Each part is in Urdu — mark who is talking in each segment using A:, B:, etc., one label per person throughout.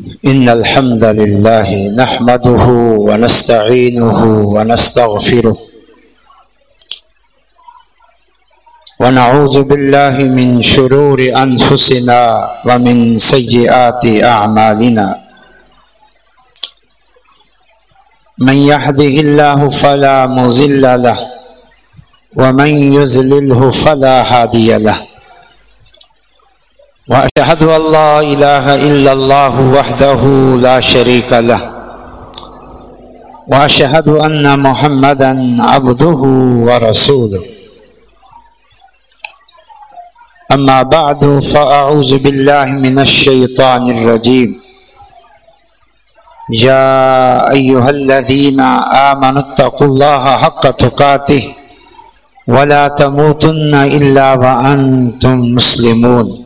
A: إن الحمد لله نحمده ونستعينه ونستغفره ونعوذ بالله من شرور أنفسنا ومن سيئات أعمالنا من يهده الله فلا مضل له ومن يذلله فلا هادي له وأشهد أن لا إله إلا الله وحده لا شريك له وأشهد أن محمدا عبده ورسوله. أما بعد، فأعوذ بالله من الشيطان الرجيم. يا أيها الذين آمنوا اتقوا الله حق تقاته ولا تموتن إلا وأنتم مسلمون.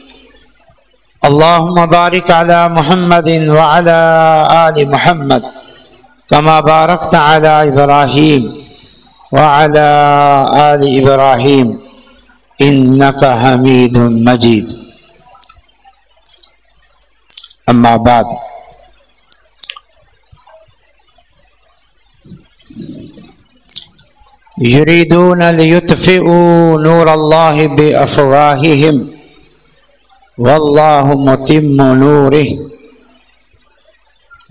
A: اللهم بارك على محمد وعلى آل محمد كما باركت على إبراهيم وعلى آل إبراهيم إنك حميد مجيد أما بعد يريدون ليطفئوا نور الله بأفواههم والله متم نوره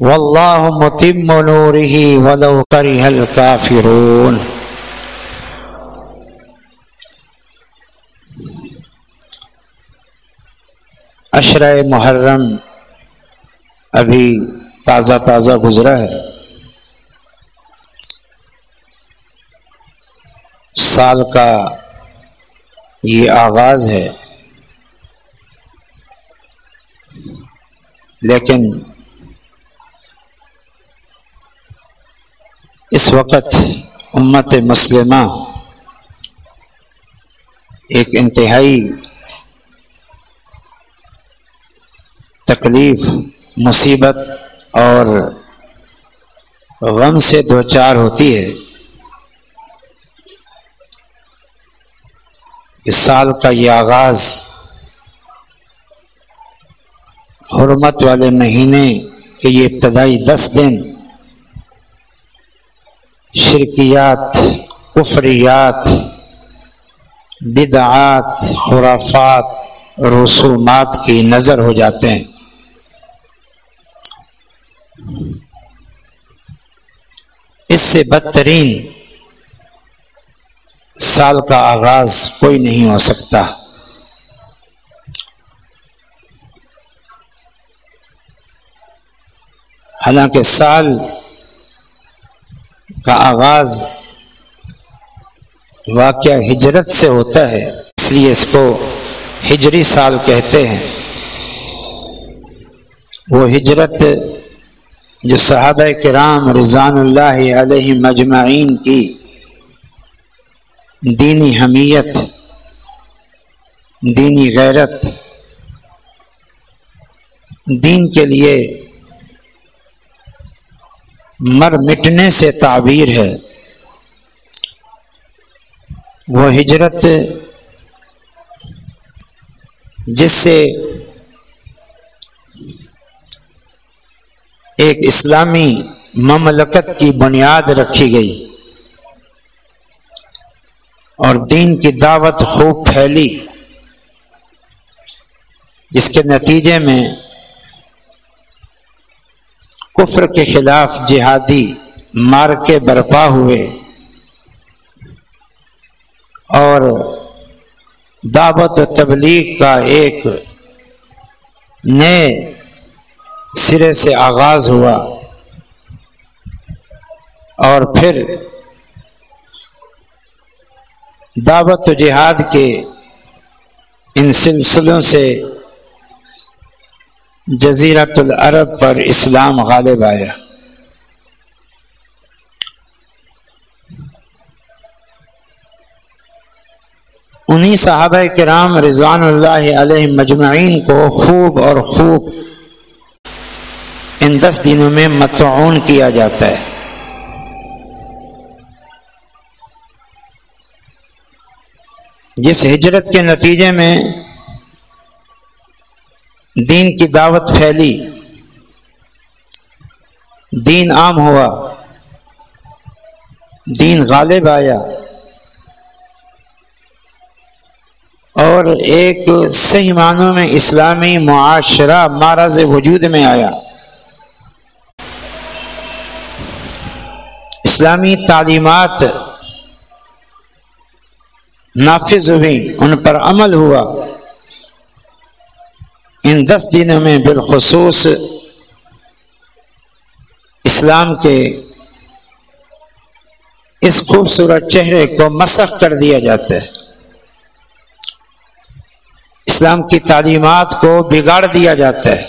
A: والله متم نوره ولو كره الكافرون اشرا محرم ابھی تازہ تازہ گزرا ہے۔ سال کا یہ آغاز ہے۔ لیکن اس وقت امت مسلمہ ایک انتہائی تکلیف، مصیبت اور غم سے دو چار ہوتی ہے۔ اس سال کا یہ آغاز حرمت والے مہینے کے یہ ابتدائی دس دن شرکیات، کفریات، بدعات، خرافات، رسومات کی نظر ہو جاتے ہیں۔ اس سے بدترین سال کا آغاز کوئی نہیں ہو سکتا۔ حالانکہ سال کا آغاز واقعہ ہجرت سے ہوتا ہے، اس لیے اس کو ہجری سال کہتے ہیں۔ وہ ہجرت جو صحابہ کرام رضان اللہ علیہ مجمعین کی دینی حمیت، دینی غیرت، دین کے لیے مر مٹنے سے تعبیر ہے۔ وہ ہجرت جس سے ایک اسلامی مملکت کی بنیاد رکھی گئی اور دین کی دعوت خوب پھیلی، جس کے نتیجے میں کفر کے خلاف جہادی مار کے برپا ہوئے اور دعوت و تبلیغ کا ایک نئے سرے سے آغاز ہوا اور پھر دعوت و جہاد کے ان سلسلوں سے جزیرت العرب پر اسلام غالب آیا۔ انہی صحابہ کرام رضوان اللہ علیہ مجمعین کو خوب اور خوب ان دس دنوں میں متعون کیا جاتا ہے۔ جس ہجرت کے نتیجے میں دین کی دعوت پھیلی۔ دین عام ہوا۔ دین غالب آیا۔ اور ایک صحیح معنوں میں اسلامی معاشرہ مہاراج وجود میں آیا۔ اسلامی تعلیمات نافذ ہوئی ان پر عمل ہوا۔ ان دس دنوں میں بالخصوص اسلام کے اس خوبصورت چہرے کو مسخ کر دیا جاتا ہے۔ اسلام کی تعلیمات کو بگاڑ دیا جاتا ہے۔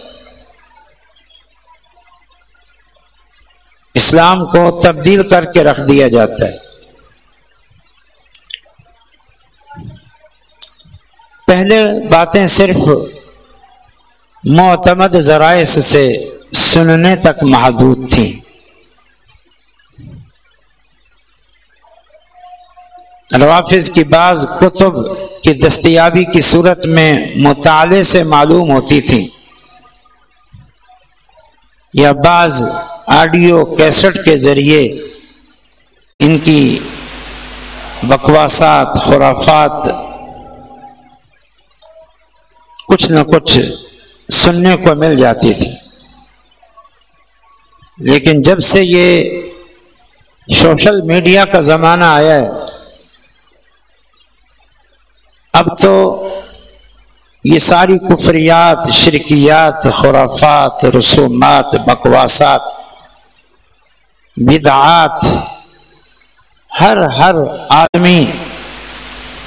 A: اسلام کو تبدیل کر کے رکھ دیا جاتا ہے۔ پہلے باتیں صرف معتمد ذرائع سے سننے تک محدود تھیں روافظ کی بعض کتب کی دستیابی کی صورت میں مطالعے سے معلوم ہوتی تھیں یا بعض آڈیو کیسٹ کے ذریعے ان کی بکواسات، خرافات، کچھ نہ کچھ سننے کو مل جاتی تھی۔ لیکن جب سے یہ سوشل میڈیا کا زمانہ آیا ہے، اب تو یہ ساری کفریات، شرکیات، خرافات، رسومات، بکواسات، بدعات، ہر ہر آدمی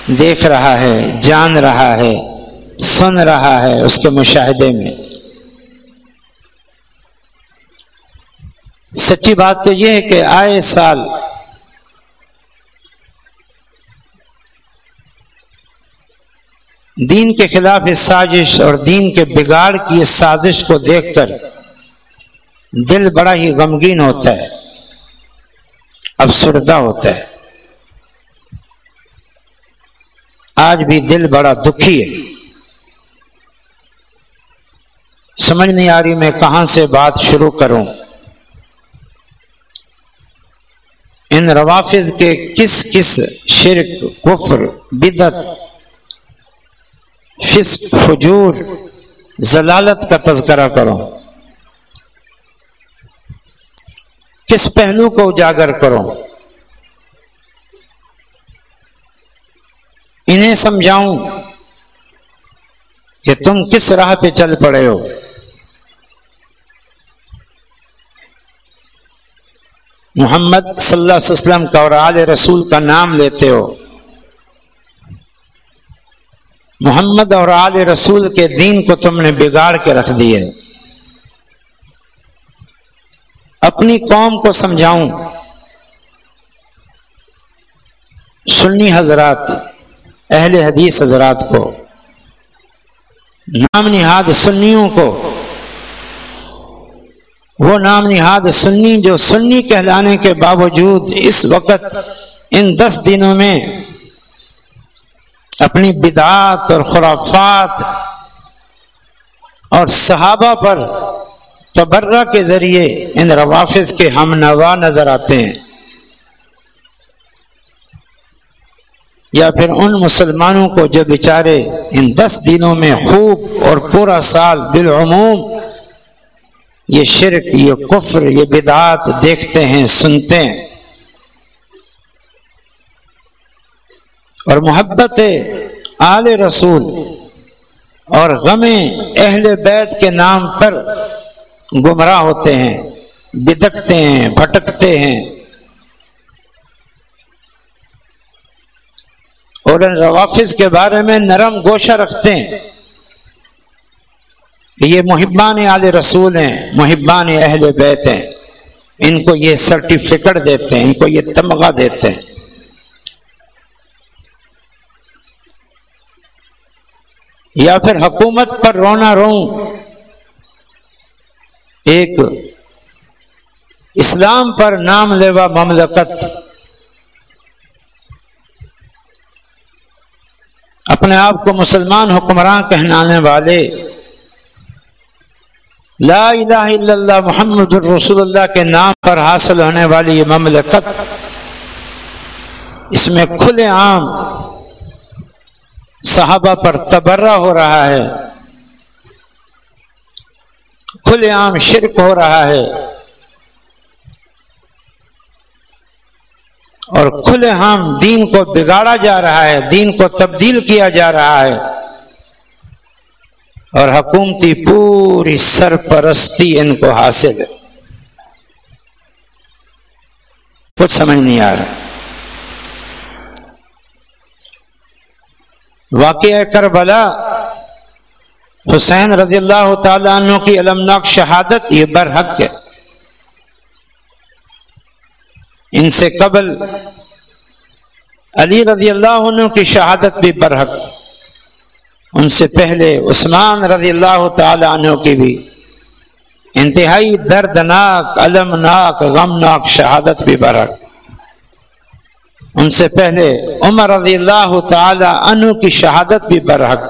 A: دیکھ رہا ہے، جان رہا ہے۔ سن رہا ہے اس کے مشاہدے میں۔ سچی بات تو یہ ہے کہ آئے سال دین کے خلاف اس سازش اور دین کے بگاڑ کی اس سازش کو دیکھ کر دل بڑا ہی غمگین ہوتا ہے، افسردہ ہوتا ہے۔ آج بھی دل بڑا دکھی ہے۔ سمجھ نہیں آ رہی میں کہاں سے بات شروع کروں۔ ان روافظ کے کس کس شرک، کفر بدت فسق، فجور، ضلالت کا تذکرہ کرو کس پہلو کو اجاگر کرو انہیں سمجھاؤں کہ تم کس راہ پہ چل پڑے ہو۔ محمد صلی اللہ علیہ وسلم کا اور آل رسول کا نام لیتے ہو۔ محمد اور آل رسول کے دین کو تم نے بگاڑ کے رکھ دیے۔ اپنی قوم کو سمجھاؤں۔ سنی حضرات، اہل حدیث حضرات کو۔ نام نہاد سنیوں کو۔ وہ نام نہاد سنی جو سنی کہلانے کے باوجود اس وقت ان دس دنوں میں اپنی بدعات اور خرافات اور صحابہ پر تبرہ کے ذریعے ان روافظ کے ہم نوا نظر آتے ہیں یا پھر ان مسلمانوں کو جو بیچارے ان دس دنوں میں خوب اور پورا سال بالعموم یہ شرک، یہ کفر، یہ بدعات دیکھتے ہیں، سنتے ہیں۔ اور محبت آل رسول اور غم اہل بیت کے نام پر گمراہ ہوتے ہیں، بدکتے ہیں، بھٹکتے ہیں۔ اور ان روافظ کے بارے میں نرم گوشہ رکھتے ہیں۔ کہ یہ محبان آل رسول ہیں، محبان اہل بیت ہیں۔ ان کو یہ سرٹیفکیٹ دیتے ہیں، ان کو یہ تمغہ دیتے ہیں۔ یا پھر حکومت پر رونا رو ایک اسلام پر نام لیوا مملکت۔ اپنے آپ کو مسلمان حکمراں کہنانے والے۔ لا الہ الا اللہ محمد الرسول اللہ کے نام پر حاصل ہونے والی یہ مملکت، اس میں کھلے عام صحابہ پر تبرہ ہو رہا ہے، کھلے عام شرک ہو رہا ہے، اور کھلے عام دین کو بگاڑا جا رہا ہے، دین کو تبدیل کیا جا رہا ہے۔ اور حکومتی پوری سرپرستی ان کو حاصل ہے۔ کچھ سمجھ نہیں آ رہا۔ واقعہ کربلا، حسین رضی اللہ تعالیٰ عنہ کی علمناک شہادت یہ برحق ہے۔ ان سے قبل علی رضی اللہ عنہ کی شہادت بھی برحق۔ ان سے پہلے عثمان رضی اللہ تعالی عنہ کی بھی انتہائی دردناک، المناک، غمناک شہادت بھی برحق۔ ان سے پہلے عمر رضی اللہ تعالی عنہ کی شہادت بھی برحق۔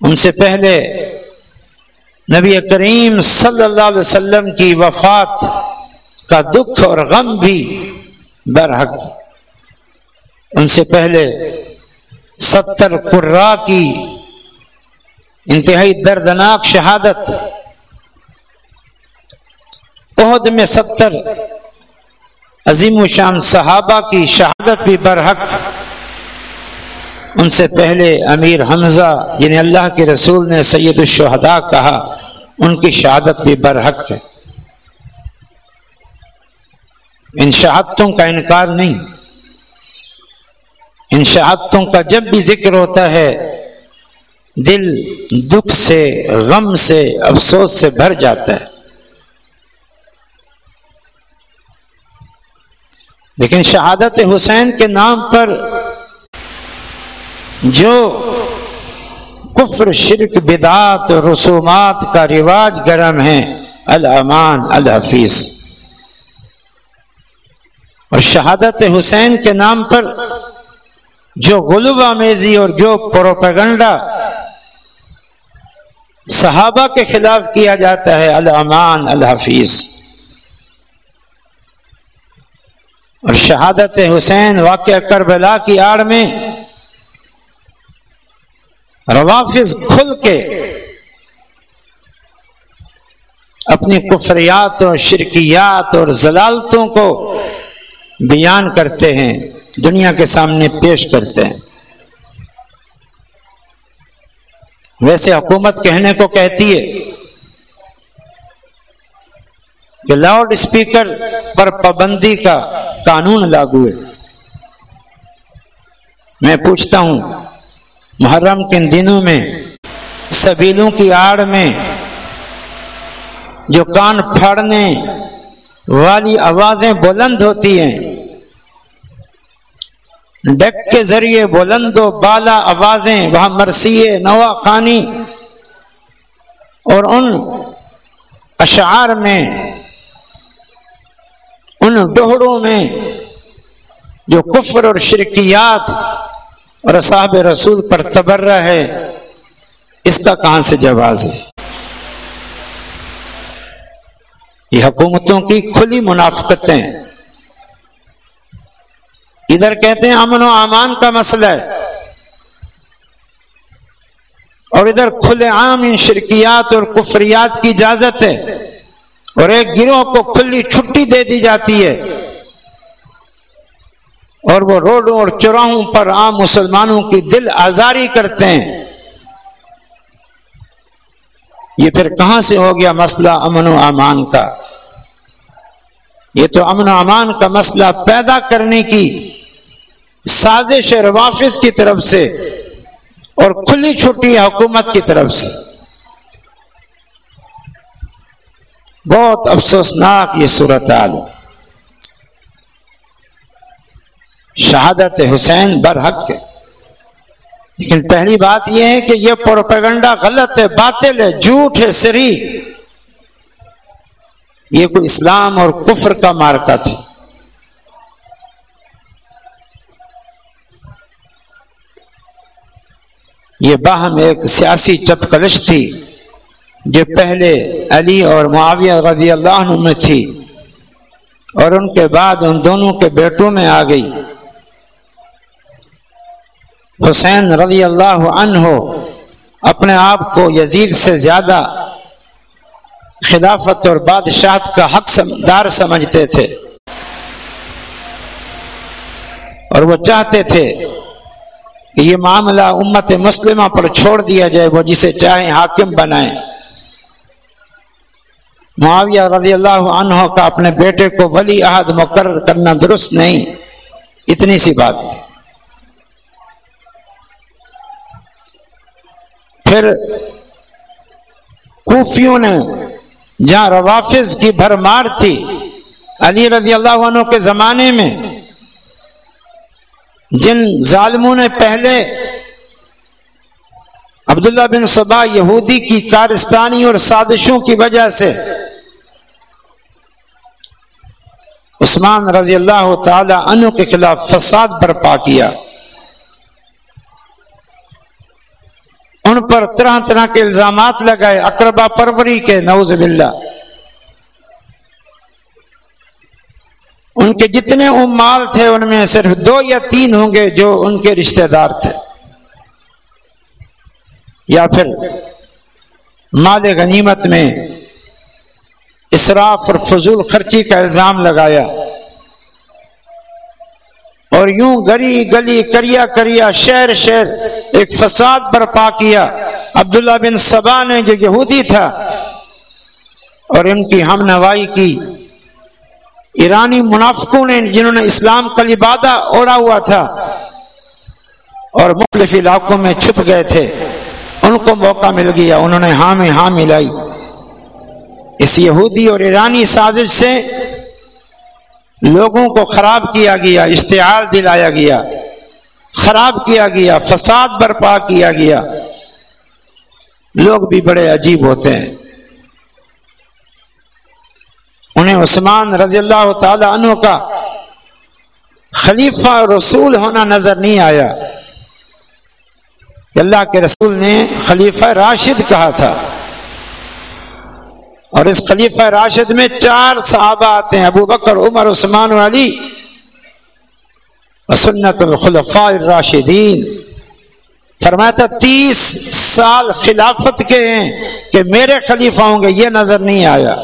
A: ان سے پہلے نبی کریم صلی اللہ علیہ وسلم کی وفات کا دکھ اور غم بھی برحق۔ ان سے پہلے ستر قرا کی انتہائی دردناک شہادت عہد میں ستر عظیم و شان صحابہ کی شہادت بھی برحق۔ ان سے پہلے امیر حمزہ جنہیں اللہ کے رسول نے سید الشہداء کہا، ان کی شہادت بھی برحق ہے۔ ان شہادتوں کا انکار نہیں۔ ان شہادتوں کا جب بھی ذکر ہوتا ہے، دل دکھ سے، غم سے، افسوس سے بھر جاتا ہے۔ لیکن شہادت حسین کے نام پر جو کفر، شرک، بدعات، رسومات کا رواج گرم ہے، الامان، الحفیظ۔ اور شہادت حسین کے نام پر جو غلب آمیزی اور جو پروپیگنڈا صحابہ کے خلاف کیا جاتا ہے الامان الحفیظ۔ اور شہادت حسین واقع کربلا کی آڑ میں روافظ کھل کے اپنی کفریات اور شرکیات اور ضلالتوں کو بیان کرتے ہیں۔ دنیا کے سامنے پیش کرتے ہیں۔ ویسے حکومت کہنے کو کہتی ہے کہ لاؤڈ اسپیکر پر پابندی کا قانون لاگو ہے۔ میں پوچھتا ہوں، محرم کے دنوں میں سبیلوں کی آڑ میں جو کان پھاڑنے والی آوازیں بلند ہوتی ہیں ڈیک کے ذریعے بلند و بالا آوازیں، وہاں مرثیے نوا خانی اور ان اشعار میں، ان ڈوہڑوں میں جو کفر اور شرکیات اور صاحب رسول پر تبرہ ہے، اس کا کہاں سے جواز ہے؟ یہ حکومتوں کی کھلی منافقتیں ادھر کہتے ہیں امن و امان کا مسئلہ ہے۔ اور ادھر کھلے عام ان شرکیات اور کفریات کی اجازت ہے۔ اور ایک گروہ کو کھلی چھٹی دے دی جاتی ہے۔ اور وہ روڈوں اور چوراہوں پر عام مسلمانوں کی دل آزاری کرتے ہیں۔ یہ پھر کہاں سے ہو گیا مسئلہ امن و امان کا؟ یہ تو امن و امان کا مسئلہ پیدا کرنے کی سازش روافظ کی طرف سے اور کھلی چھٹی حکومت کی طرف سے۔ بہت افسوسناک یہ صورت حال۔ شہادت حسین برحق ہے لیکن پہلی بات یہ ہے کہ یہ پروپیگنڈا غلط ہے، باطل ہے، جھوٹ ہے، سری۔ یہ کوئی اسلام اور کفر کا مارکا تھا۔ یہ باہم ایک سیاسی چپکلش تھی جو پہلے علی اور معاویہ رضی اللہ عنہ میں تھی اور ان کے بعد ان دونوں کے بیٹوں میں آ گئی۔ حسین رضی اللہ عنہ اپنے آپ کو یزید سے زیادہ خلافت اور بادشاہت کا حق دار سمجھتے تھے اور وہ چاہتے تھے کہ یہ معاملہ امت مسلمہ پر چھوڑ دیا جائے، وہ جسے چاہیں حاکم بنائیں۔ معاویہ رضی اللہ عنہ کا اپنے بیٹے کو ولی عہد مقرر کرنا درست نہیں، اتنی سی بات۔ پھر کوفیوں نے جہاں روافظ کی بھرمار تھی، علی رضی اللہ عنہ کے زمانے میں جن ظالموں نے پہلے عبداللہ بن صبا یہودی کی کارستانی اور سازشوں کی وجہ سے عثمان رضی اللہ تعالی عنہ کے خلاف فساد برپا کیا، ان پر طرح طرح کے الزامات لگائے، اقربا پروری کے نوز باللہ۔ ان کے جتنے امال تھے ان میں صرف دو یا تین ہوں گے جو ان کے رشتہ دار تھے۔ یا پھر مال غنیمت میں اسراف اور فضول خرچی کا الزام لگایا۔ اور یوں گلی گلی کریا کریا شہر شہر ایک فساد برپا کیا۔ عبداللہ بن سبا نے جو یہودی تھا اور ان کی ہم نوائی کی۔ ایرانی منافقوں نے جنہوں نے اسلام کا لبادہ اوڑا ہوا تھا اور مختلف علاقوں میں چھپ گئے تھے، ان کو موقع مل گیا، انہوں نے ہاں میں ہاں ملائی۔ اس یہودی اور ایرانی سازش سے لوگوں کو خراب کیا گیا، اشتعال دلایا گیا، خراب کیا گیا، فساد برپا کیا گیا۔ لوگ بھی بڑے عجیب ہوتے ہیں۔ انہیں عثمان رضی اللہ تعالی عنہ کا خلیفہ رسول ہونا نظر نہیں آیا اللہ کے رسول نے خلیفہ راشد کہا تھا اور اس خلیفہ راشد میں چار صحابہ آتے ہیں، ابو بکر، عمر، عثمان علی۔ سنت الخلفاء الراشدین۔ فرمایا تیس سال خلافت کے ہیں کہ میرے خلیفہ ہوں گے، یہ نظر نہیں آیا۔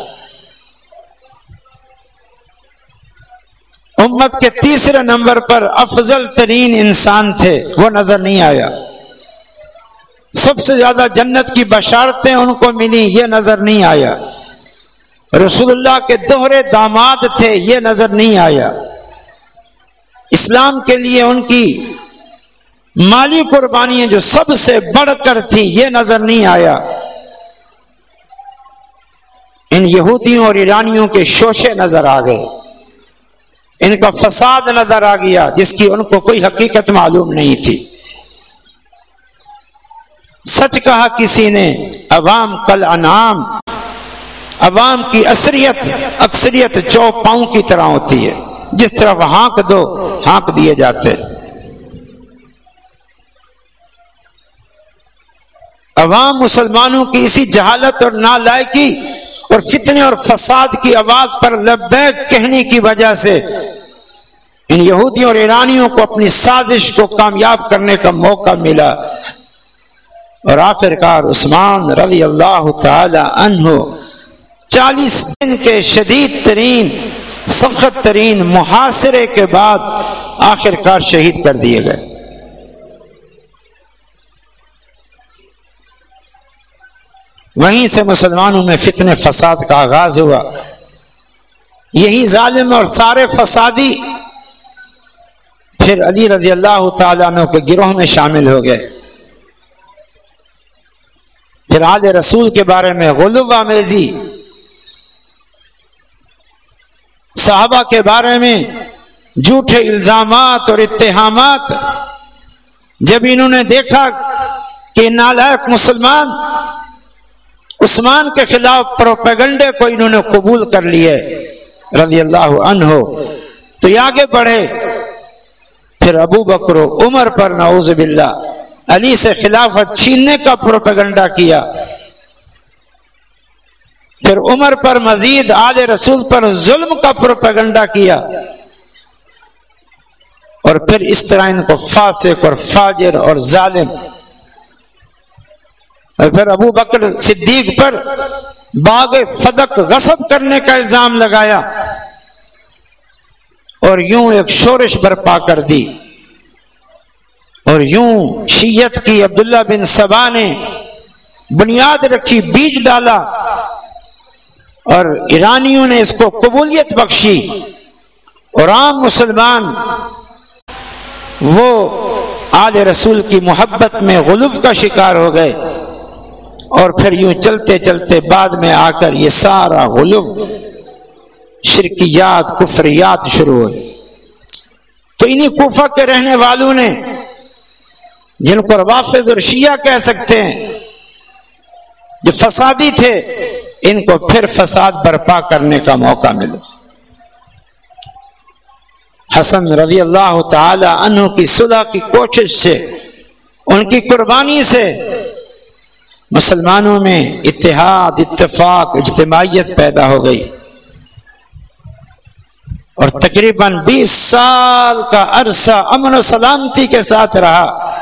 A: امت کے تیسرے نمبر پر افضل ترین انسان تھے، وہ نظر نہیں آیا۔ سب سے زیادہ جنت کی بشارتیں ان کو ملی، یہ نظر نہیں آیا۔ رسول اللہ کے دوہرے داماد تھے، یہ نظر نہیں آیا۔ اسلام کے لیے ان کی مالی قربانیاں جو سب سے بڑھ کر تھیں، یہ نظر نہیں آیا۔ ان یہودیوں اور ایرانیوں کے شوشے نظر آ گئے۔ ان کا فساد نظر آ گیا جس کی ان کو کوئی حقیقت معلوم نہیں تھی۔ سچ کہا کسی نے، عوام کل انعام۔ عوام کی اثریت، اکثریت چو پاؤں کی طرح ہوتی ہے۔ جس طرف ہانک دو، ہانک دیے جاتے۔ عوام مسلمانوں کی اسی جہالت اور نالائکی اور فتنے اور فساد کی آواز پر لبیک کہنے کی وجہ سے ان یہودیوں اور ایرانیوں کو اپنی سازش کو کامیاب کرنے کا موقع ملا۔ اور آخر کار عثمان رضی اللہ تعالی عنہ چالیس دن کے شدید ترین، سخت ترین محاصرے کے بعد آخر کار شہید کر دیے گئے۔ وہیں سے مسلمانوں میں فتن فساد کا آغاز ہوا۔ یہی ظالم اور سارے فسادی پھر علی رضی اللہ تعالیٰ عنہ کے گروہ میں شامل ہو گئے۔ پھر آج رسول کے بارے میں غلب آمیزی صحابہ کے بارے میں جھوٹے الزامات اور اتہامات۔ جب انہوں نے دیکھا کہ نالائق مسلمان عثمان کے خلاف پروپیگنڈے کو انہوں نے قبول کر لیے، رضی اللہ عنہ۔ تو یہ آگے بڑھے۔ پھر ابو بکرو عمر پر نعوذ باللہ، علی سے خلافت چھیننے کا پروپیگنڈا کیا۔ پھر عمر پر مزید آل رسول پر ظلم کا پروپیگنڈا کیا۔ اور پھر اس طرح ان کو فاسق اور فاجر اور ظالم اور پھر ابو بکر صدیق پر باغ فدق غصب کرنے کا الزام لگایا اور یوں ایک شورش برپا کر دی اور یوں شیت کی عبداللہ بن سبا نے بنیاد رکھی، بیج ڈالا اور ایرانیوں نے اس کو قبولیت بخشی اور عام مسلمان وہ آل رسول کی محبت میں غلف کا شکار ہو گئے۔ اور پھر یوں چلتے چلتے بعد میں آ کر یہ سارا غلف شرکیات، کفریات شروع ہوئی۔ تو انہیں کوفہ کے رہنے والوں نے، جن کو روافظ اور شیعہ کہہ سکتے ہیں، جو فسادی تھے، ان کو پھر فساد برپا کرنے کا موقع ملا۔ حسن رضی اللہ تعالی عنہ کی صلح کی کوشش سے، ان کی قربانی سے مسلمانوں میں اتحاد، اتفاق، اجتماعیت پیدا ہو گئی۔ اور تقریباً بیس سال کا عرصہ امن و سلامتی کے ساتھ رہا۔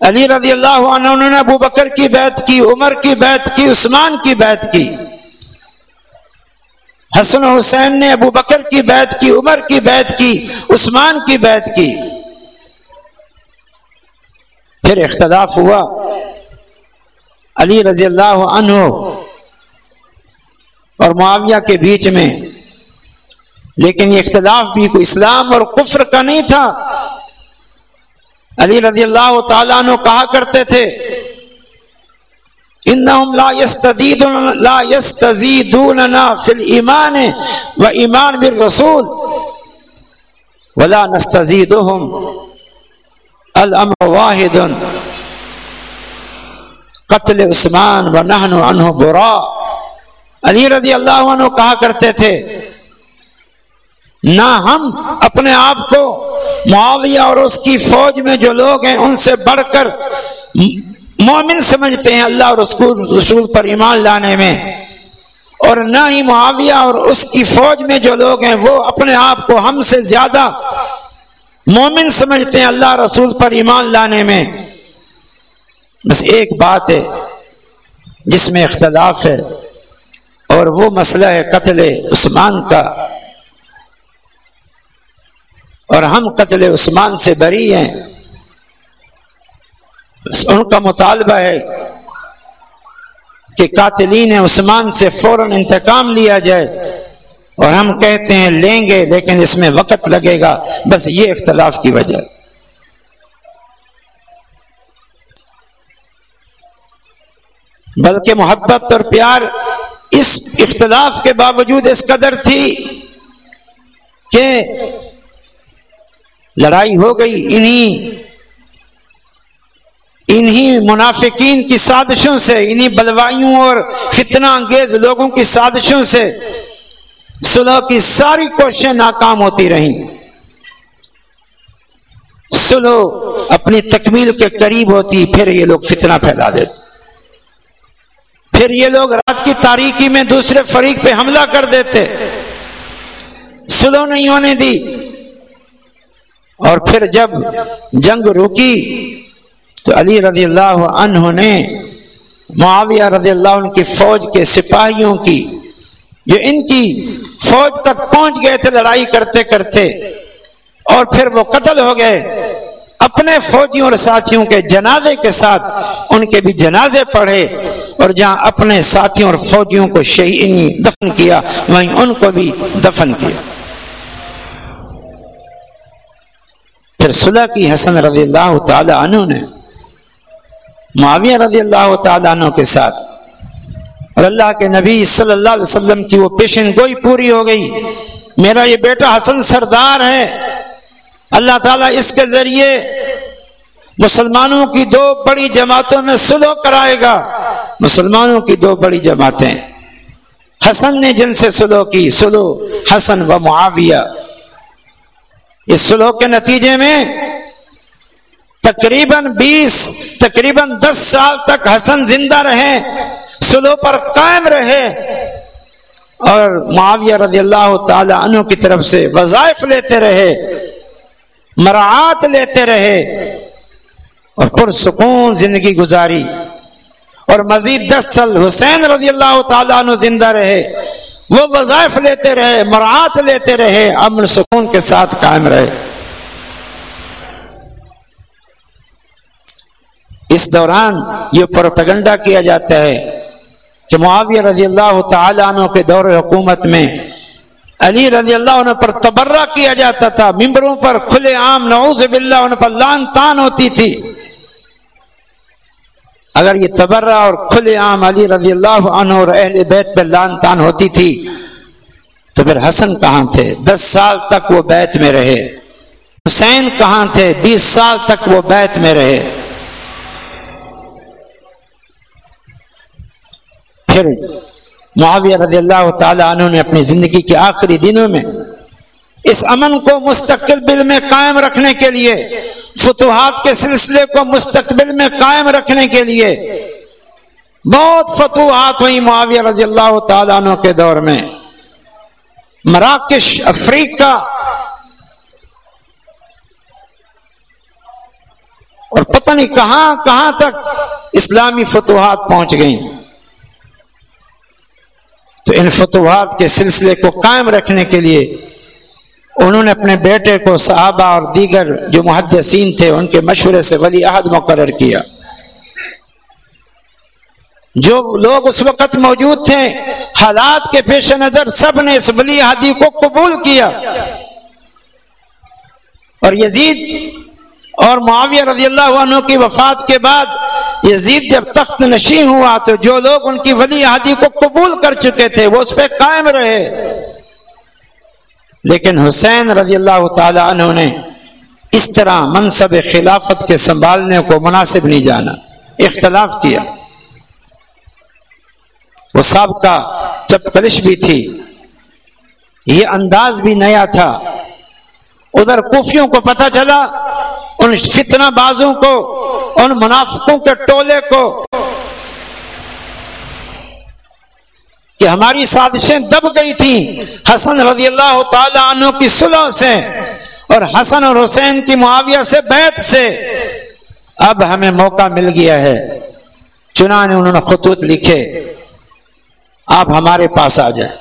A: علی رضی اللہ عنہ، انہوں نے ابو بکر کی بیعت کی، عمر کی بیعت کی، عثمان کی بیعت کی۔ حسن حسین نے ابو بکر کی بیعت کی، عمر کی بیعت کی، عثمان کی بیعت کی۔ پھر اختلاف ہوا۔ علی رضی اللہ عنہ اور معاویہ کے بیچ میں۔ لیکن یہ اختلاف بھی کوئی اسلام اور کفر کا نہیں تھا۔ علی رضی اللہ تعالیٰ عنہ کہا کرتے تھے، انہم لا يستزيدون لا يستزيدوننا في الايمان وايمان بالرسول ولا نستزيدهم الامر واحد. قتل عثمان و عنہ برا علی رضی اللہ عنہ کہا کرتے تھے، نہ ہم اپنے آپ کو معاویہ اور اس کی فوج میں جو لوگ ہیں ان سے بڑھ کر مومن سمجھتے ہیں اللہ اور رسول پر ایمان لانے میں، اور نہ ہی معاویہ اور اس کی فوج میں جو لوگ ہیں وہ اپنے آپ کو ہم سے زیادہ مومن سمجھتے ہیں اللہ رسول پر ایمان لانے میں۔ بس ایک بات ہے، جس میں اختلاف ہے، اور وہ مسئلہ ہے قتل عثمان کا۔ اور ہم قتل عثمان سے بری ہیں۔ بس ان کا مطالبہ ہے کہ قاتلین عثمان سے فوراً انتقام لیا جائے۔ اور ہم کہتے ہیں لیں گے لیکن اس میں وقت لگے گا، بس یہ اختلاف کی وجہ۔ بلکہ محبت اور پیار اس اختلاف کے باوجود اس قدر تھی کہ لڑائی ہو گئی۔ انہی انہی منافقین کی سازشوں سے، انہی بلوائیوں اور فتنہ انگیز لوگوں کی سازشوں سے سلح کی ساری کوششیں ناکام ہوتی رہیں۔ سلو اپنی تکمیل کے قریب ہوتی، پھر یہ لوگ فتنہ پھیلا دیتے۔ پھر یہ لوگ رات کی تاریخی میں دوسرے فریق پہ حملہ کر دیتے۔ سلو نہیں ہونے دی۔ اور پھر جب جنگ روکی تو علی رضی اللہ عنہ نے معاویہ رضی اللہ عنہ کی فوج کے سپاہیوں کی جو ان کی فوج تک پہنچ گئے تھے، لڑائی کرتے کرتے، اور پھر وہ قتل ہو گئے۔ اپنے فوجیوں اور ساتھیوں کے جنازے کے ساتھ ان کے بھی جنازے پڑھے، اور جہاں اپنے ساتھیوں اور فوجیوں کو شہید دفن کیا، وہیں ان کو بھی دفن کیا۔ پھر صلح کی حسن رضی اللہ تعالی عنہ نے معاویہ رضی اللہ تعالیٰ عنہ کے ساتھ اور اللہ کے نبی صلی اللہ علیہ وسلم کی وہ پیشن گوئی پوری ہو گئی۔ میرا یہ بیٹا حسن سردار ہے۔ اللہ تعالیٰ اس کے ذریعے مسلمانوں کی دو بڑی جماعتوں میں سلو کرائے گا۔ مسلمانوں کی دو بڑی جماعتیں۔ حسن نے جن سے سلو کی سلو حسن و معاویہ۔ اس سلو کے نتیجے میں تقریباً بیس، تقریباً دس سال تک حسن زندہ رہے۔ سلو پر قائم رہے۔ اور معاویہ رضی اللہ تعالی عنہ کی طرف سے وظائف لیتے رہے، مراعات لیتے رہے اور پرسکون زندگی گزاری۔ اور مزید دس سال حسین رضی اللہ تعالیٰ عنہ زندہ رہے، وہ وظائف لیتے رہے، مراعات لیتے رہے امن سکون کے ساتھ قائم رہے۔ اس دوران یہ پروپیگنڈا کیا جاتا ہے۔ کہ معاویہ رضی اللہ تعالیٰ عنہ کے دور حکومت میں علی رضی اللہ عنہ پر تبرہ کیا جاتا تھا، ممبروں پر کھلے عام، نعوذ باللہ ان پر لان تان ہوتی تھی۔ اگر یہ تبرہ اور کھلے عام علی رضی اللہ عنہ اور اہل بیت پہ لان تان ہوتی تھی، تو پھر حسن کہاں تھے؟ دس سال تک وہ بیت میں رہے۔ حسین کہاں تھے؟ بیس سال تک وہ بیت میں رہے۔ پھر معاویہ رضی اللہ تعالی عنہ نے اپنی زندگی کے آخری دنوں میں اس امن کو مستقبل میں قائم رکھنے کے لیے، فتوحات کے سلسلے کو مستقبل میں قائم رکھنے کے لیے بہت فتوحات ہوئی معاویہ رضی اللہ تعالیٰ عنہ کے دور میں۔ مراکش افریقہ اور پتہ نہیں کہاں کہاں تک اسلامی فتوحات پہنچ گئیں۔ تو ان فتوحات کے سلسلے کو قائم رکھنے کے لیے انہوں نے اپنے بیٹے کو صحابہ اور دیگر جو محدثین تھے، ان کے مشورے سے ولی عہد مقرر کیا۔ جو لوگ اس وقت موجود تھے، حالات کے پیش نظر سب نے اس ولی عہدی کو قبول کیا۔ اور یزید اور معاویہ رضی اللہ عنہ کی وفات کے بعد یزید جب تخت نشین ہوا تو جو لوگ ان کی ولی عہدی کو قبول کر چکے تھے، وہ اس پہ قائم رہے۔ لیکن حسین رضی اللہ تعالی عنہ نے اس طرح منصب خلافت کے سنبھالنے کو مناسب نہیں جانا، اختلاف کیا۔ وہ سابقہ جب کلش بھی تھی۔ یہ انداز بھی نیا تھا۔ ادھر کوفیوں کو پتہ چلا ان فتنہ بازوں کو، ان منافقوں کے ٹولے کو، کہ ہماری سازشیں دب گئی تھیں حسن رضی اللہ تعالی عنہ کی سلح سے اور حسن اور حسین کی معاویہ سے بیت سے، اب ہمیں موقع مل گیا ہے۔ چنانچہ انہوں نے خطوط لکھے، آپ ہمارے پاس آ جائیں۔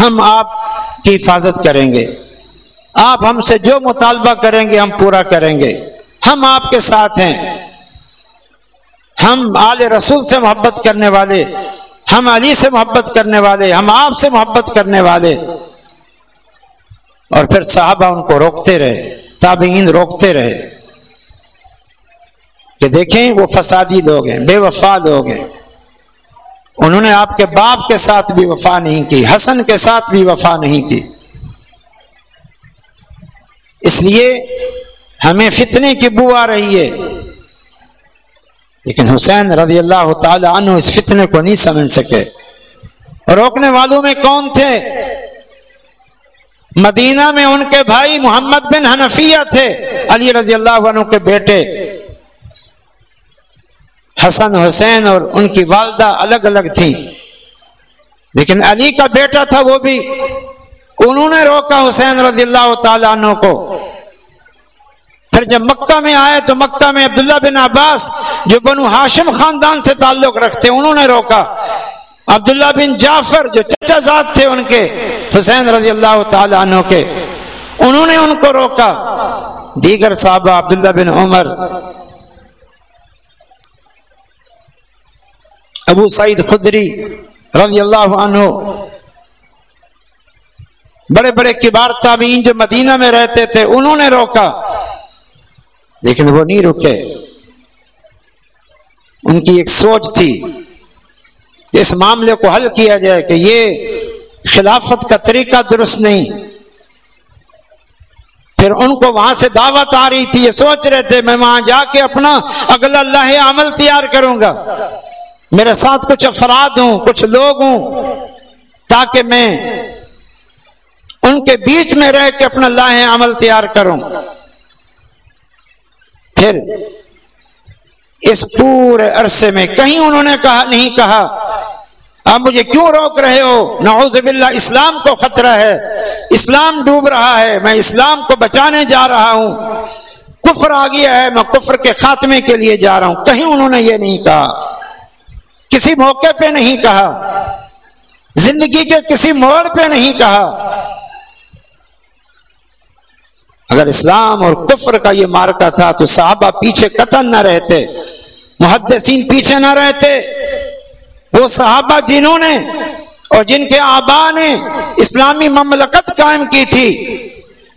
A: ہم آپ کی حفاظت کریں گے۔ آپ ہم سے جو مطالبہ کریں گے ہم پورا کریں گے ہم آپ کے ساتھ ہیں ہم آل رسول سے محبت کرنے والے ہم علی سے محبت کرنے والے ہم آپ سے محبت کرنے والے اور پھر صحابہ ان کو روکتے رہے تابعین روکتے رہے کہ دیکھیں وہ فسادی لوگ ہیں، بے وفا لوگ ہیں۔ انہوں نے آپ کے باپ کے ساتھ بھی وفا نہیں کی، حسن کے ساتھ بھی وفا نہیں کی۔ اس لیے ہمیں فتنے کی بو آ رہی ہے۔ لیکن حسین رضی اللہ تعالی عنہ اس فتنے کو نہیں سمجھ سکے۔ روکنے والوں میں کون تھے؟ مدینہ میں ان کے بھائی محمد بن حنفیہ تھے، علی رضی اللہ عنہ کے بیٹے۔ حسن، حسین اور ان کی والدہ الگ الگ تھی لیکن علی کا بیٹا تھا وہ بھی۔ انہوں نے روکا حسین رضی اللہ تعالیٰ عنہ کو۔ پھر جب مکہ میں آئے تو مکہ میں عبداللہ بن عباس جو بنو ہاشم خاندان سے تعلق رکھتے انہوں نے روکا۔ عبداللہ بن جعفر جو چچا زاد تھے ان کے، حسین رضی اللہ تعالیٰ عنہ کے، انہوں نے ان کو روکا۔ دیگر صحابہ عبداللہ بن عمر، ابو سعید خدری رضی اللہ عنہ بڑے بڑے کبار تابعین جو مدینہ میں رہتے تھے، انہوں نے روکا۔ لیکن وہ نہیں رکے۔ ان کی ایک سوچ تھی، اس معاملے کو حل کیا جائے کہ یہ خلافت کا طریقہ درست نہیں۔ پھر ان کو وہاں سے دعوت آ رہی تھی، یہ سوچ رہے تھے، میں وہاں جا کے اپنا اگلا اللہ عمل تیار کروں گا۔ میرے ساتھ کچھ افراد ہوں، کچھ لوگ ہوں، تاکہ میں ان کے بیچ میں رہ کے اپنا اللہ عمل تیار کروں۔ پھر اس پورے عرصے میں کہیں انہوں نے کہا نہیں کہا، آپ مجھے کیوں روک رہے ہو؟ نعوذ باللہ، اسلام کو خطرہ ہے۔ اسلام ڈوب رہا ہے، میں اسلام کو بچانے جا رہا ہوں۔ کفر آ گیا ہے، میں کفر کے خاتمے کے لیے جا رہا ہوں۔ کہیں انہوں نے یہ نہیں کہا۔ کسی موقع پہ نہیں کہا۔ زندگی کے کسی موڑ پہ نہیں کہا۔ اگر اسلام اور کفر کا یہ مارکا تھا تو صحابہ پیچھے قتل نہ رہتے، محدثین پیچھے نہ رہتے۔ وہ صحابہ جنہوں نے اور جن کے آبا نے اسلامی مملکت قائم کی تھی،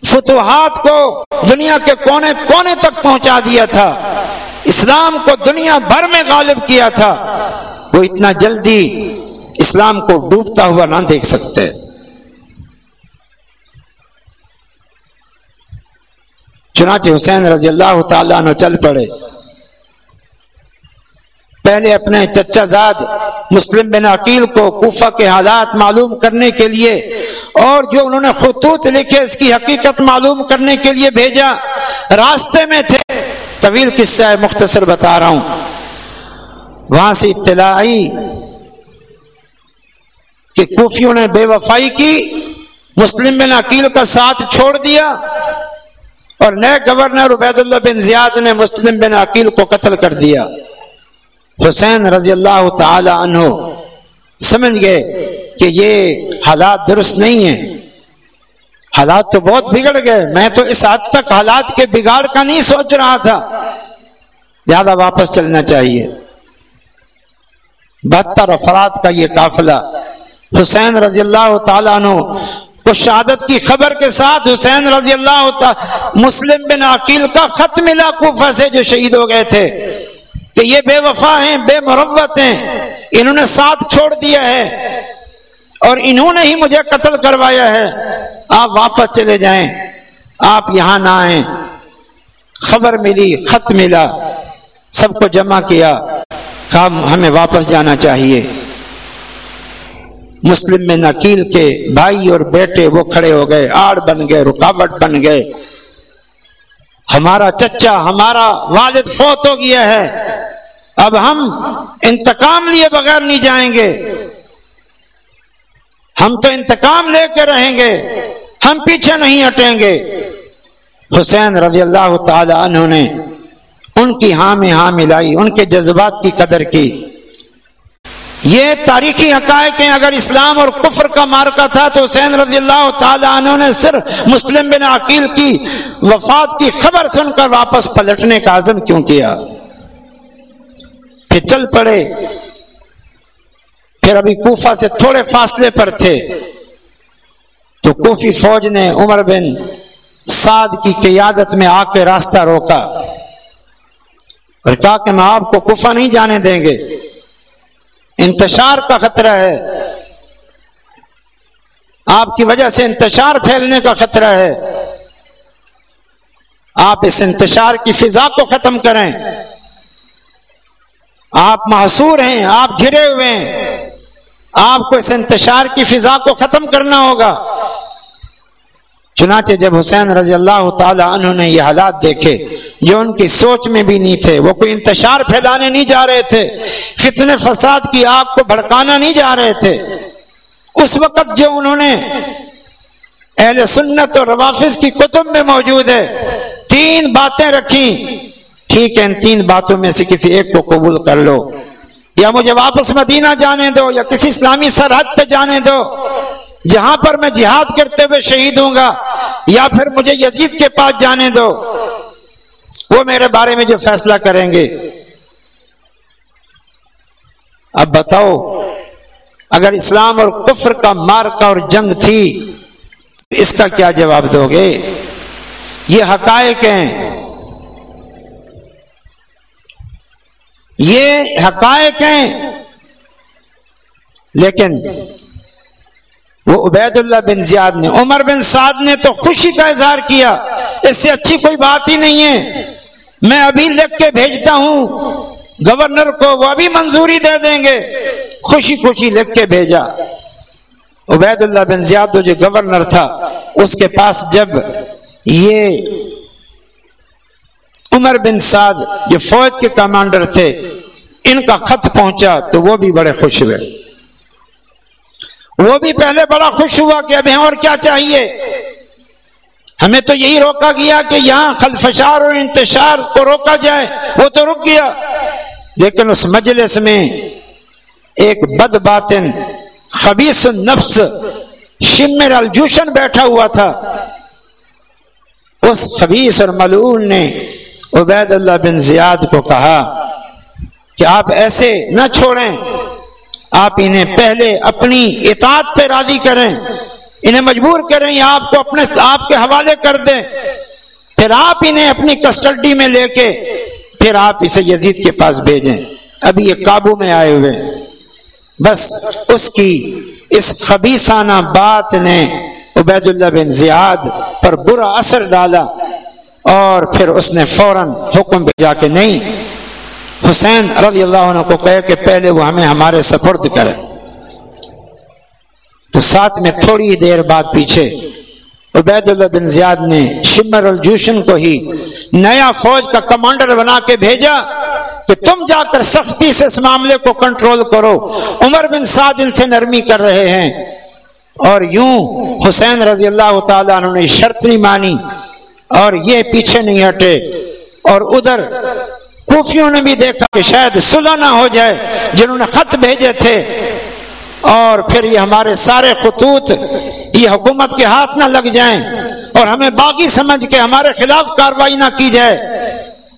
A: فتوحات کو دنیا کے کونے کونے تک پہنچا دیا تھا۔ اسلام کو دنیا بھر میں غالب کیا تھا۔ وہ اتنا جلدی اسلام کو ڈوبتا ہوا نہ دیکھ سکتے۔ چنانچہ حسین رضی اللہ تعالیٰ نے چل پڑے۔ پہلے اپنے چچا زاد مسلم بن عقیل کو کوفہ کے حالات معلوم کرنے کے لیے اور جو انہوں نے خطوط لکھے اس کی، حقیقت معلوم کرنے کے لیے بھیجا، راستے میں تھے۔ طویل قصہ ہے، مختصر بتا رہا ہوں۔ وہاں سے اطلاع آئی کہ کوفیوں نے بے وفائی کی، مسلم بن عقیل کا ساتھ چھوڑ دیا۔ اور نئے گورنر عبید اللہ بن زیاد نے مسلم بن عقیل کو قتل کر دیا۔ حسین رضی اللہ تعالی عنہ، سمجھ گئے کہ یہ حالات درست نہیں ہیں۔ حالات تو بہت بگڑ گئے۔ میں تو اس حد تک حالات کے بگاڑ کا نہیں سوچ رہا تھا۔ زیادہ واپس چلنا چاہیے۔ بہتر افراد کا یہ قافلہ۔ حسین رضی اللہ تعالیٰ عنہ کو شہادت کی خبر کے ساتھ حسین رضی اللہ تعالیٰ مسلم بن عقیل کا خط ملا کوفہ سے جو شہید ہو گئے تھے کہ یہ بے وفا ہیں، بے مروت ہیں، انہوں نے ساتھ چھوڑ دیا ہے اور انہوں نے ہی مجھے قتل کروایا ہے۔ آپ واپس چلے جائیں، آپ یہاں نہ آئیں۔ خبر ملی خط ملا سب کو جمع کیا۔ کہا ہمیں واپس جانا چاہیے۔ مسلم میں نکیل کے بھائی اور بیٹے وہ کھڑے ہو گئے، آڑ بن گئے، رکاوٹ بن گئے۔ ہمارا چچا، ہمارا والد فوت ہو گیا ہے۔ اب ہم انتقام لیے بغیر نہیں جائیں گے۔ ہم تو انتقام لے کے رہیں گے۔ ہم پیچھے نہیں ہٹیں گے۔ حسین رضی اللہ تعالی عنہ نے ان کی ہاں میں ہاں ملائی ان کے جذبات کی قدر کی۔ یہ تاریخی حقائق ہیں، اگر اسلام اور کفر کا مارکا تھا تو حسین رضی اللہ تعالی عنہ نے صرف مسلم بن عقیل کی وفات کی خبر سن کر واپس پلٹنے کا عزم کیوں کیا؟ پھر چل پڑے۔ پھر ابھی کوفہ سے تھوڑے فاصلے پر تھے۔ تو کوفی فوج نے عمر بن سعد کی قیادت میں آ کے راستہ روکا۔ اور کہا کہ میں آپ کو کوفہ نہیں جانے دیں گے۔ انتشار کا خطرہ ہے۔ آپ کی وجہ سے انتشار پھیلنے کا خطرہ ہے۔ آپ اس انتشار کی فضا کو ختم کریں۔ آپ محصور ہیں، آپ گھرے ہوئے ہیں۔ آپ کو اس انتشار کی فضا کو ختم کرنا ہوگا۔ چنانچہ جب حسین رضی اللہ تعالی عنہ نے یہ حالات دیکھے جو ان کی سوچ میں بھی نہیں تھے، وہ کوئی انتشار پھیلانے نہیں جا رہے تھے فتنے فساد کی آگ کو بھڑکانا نہیں جا رہے تھے۔ اس وقت جو انہوں نے اہل سنت اور روافظ کی کتب میں موجود ہے، تین باتیں رکھی ٹھیک ہے، ان تین باتوں میں سے کسی ایک کو قبول کر لو۔ یا مجھے واپس مدینہ جانے دو یا کسی اسلامی سرحد پہ جانے دو۔ جہاں پر میں جہاد کرتے ہوئے شہید ہوں گا، یا پھر مجھے یزید کے پاس جانے دو۔ وہ میرے بارے میں جو فیصلہ کریں گے۔ اب بتاؤ، اگر اسلام اور کفر کا مارکا اور جنگ تھی، اس کا کیا جواب دو گے؟ یہ حقائق ہیں۔ یہ حقائق ہیں۔ لیکن وہ عبید اللہ بن زیاد نے، عمر بن سعد نے تو خوشی کا اظہار کیا، اس سے اچھی کوئی بات ہی نہیں ہے۔ میں ابھی لکھ کے بھیجتا ہوں، گورنر کو وہ ابھی منظوری دے دیں گے۔ خوشی خوشی لکھ کے بھیجا۔ عبید اللہ بن زیاد جو گورنر تھا، اس کے پاس جب یہ عمر بن سعد جو فوج کے کمانڈر تھے، ان کا خط پہنچا تو وہ بھی بڑے خوش ہوئے۔ وہ بھی پہلے بڑا خوش ہوا کہ ابھی اور کیا چاہیے؟ ہمیں تو یہی روکا گیا کہ یہاں خلفشار اور انتشار کو روکا جائے، وہ تو رک گیا۔ لیکن اس مجلس میں ایک بد باطن خبیص النفس، شمر الجوشن بیٹھا ہوا تھا۔ اس خبیص اور ملعون نے عبید اللہ بن زیاد کو کہا کہ آپ ایسے نہ چھوڑیں۔ آپ انہیں پہلے اپنی اطاعت پہ راضی کریں، انہیں مجبور کریں یا آپ کو اپنے آپ کے حوالے کر دیں۔ پھر آپ انہیں اپنی کسٹڈی میں لے کے پھر آپ اسے یزید کے پاس بھیجیں۔ ابھی یہ قابو میں آئے ہوئے۔ بس اس کی اس خبیصانہ بات نے عبید اللہ بن زیاد پر برا اثر ڈالا اور پھر اس نے فوراً حکم بھیجا کے نہیں حسین رضی اللہ عنہ کو کہے کہ پہلے وہ ہمیں ہمارے سپرد کرے۔ تو ساتھ میں تھوڑی دیر بعد پیچھے عبید اللہ بن زیاد نے شمر الجوشن کو ہی نیا فوج کا کمانڈر بنا کے بھیجا کہ تم جا کر سختی سے اس معاملے کو کنٹرول کرو۔ عمر بن سعد ان سے نرمی کر رہے ہیں۔ اور یوں حسین رضی اللہ تعالیٰ انہوں نے شرط نہیں مانی اور یہ پیچھے نہیں ہٹے اور ادھر کوفیوں نے بھی دیکھا کہ شاید صلح نہ ہو جائے، جنہوں نے خط بھیجے تھے۔ اور پھر یہ ہمارے سارے خطوط، یہ حکومت کے ہاتھ نہ لگ جائیں۔ اور ہمیں باغی سمجھ کے ہمارے خلاف کاروائی نہ کی جائے۔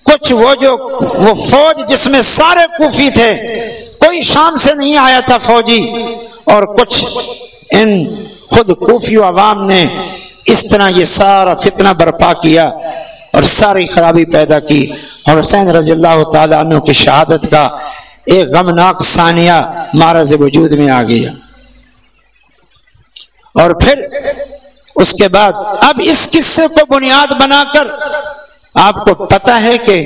A: کچھ وہ جو، وہ فوج جس میں سارے کوفی تھے، کوئی شام سے نہیں آیا تھا فوجی۔ اور کچھ ان خود کوفی عوام نے اس طرح یہ سارا فتنہ برپا کیا۔ اور ساری خرابی پیدا کی اور حسین رضی اللہ تعالیٰ عنہ کی شہادت کا ایک غمناک ثانیہ مہاراج وجود میں آ گیا۔ اور پھر اس کے بعد اب اس قصے کو بنیاد بنا کر آپ کو پتا ہے کہ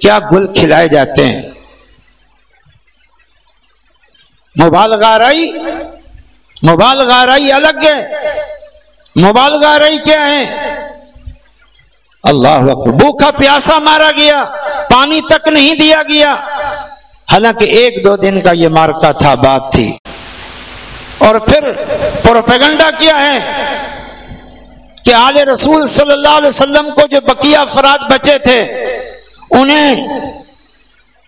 A: کیا گل کھلائے جاتے ہیں۔ مبالغہ رائی مبالغہ رائی الگ ہے۔ مبالغہ رائی کیا ہے؟ اللہ اکبر۔ بھوکا پیاسا مارا گیا، پانی تک نہیں دیا گیا۔ حالانکہ ایک دو دن کا یہ مارکا تھا، بات تھی۔ اور پھر پروپیگنڈا کیا ہے؟ کہ آل رسول صلی اللہ علیہ وسلم کو جو بقیہ افراد بچے تھے، انہیں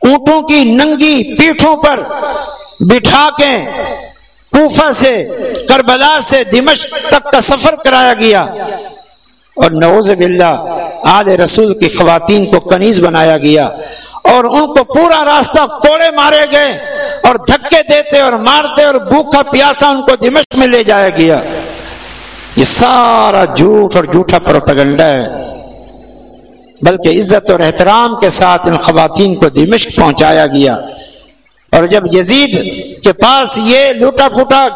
A: اونٹوں کی ننگی پیٹھوں پر بٹھا کے کوفہ سے، کربلا سے، دمشق تک کا سفر کرایا گیا۔ اور نوز باللہ، آل رسول کی خواتین کو کنیز بنایا گیا اور ان کو پورا راستہ کوڑے مارے گئے اور دھکے دیتے اور مارتے اور بھوکا پیاسا ان کو دمشق میں لے جایا گیا۔ یہ سارا جھوٹ اور جھوٹا پروپگنڈا ہے۔ بلکہ عزت اور احترام کے ساتھ ان خواتین کو دمشق پہنچایا گیا۔ اور جب یزید کے پاس یہ لوٹا پھوٹا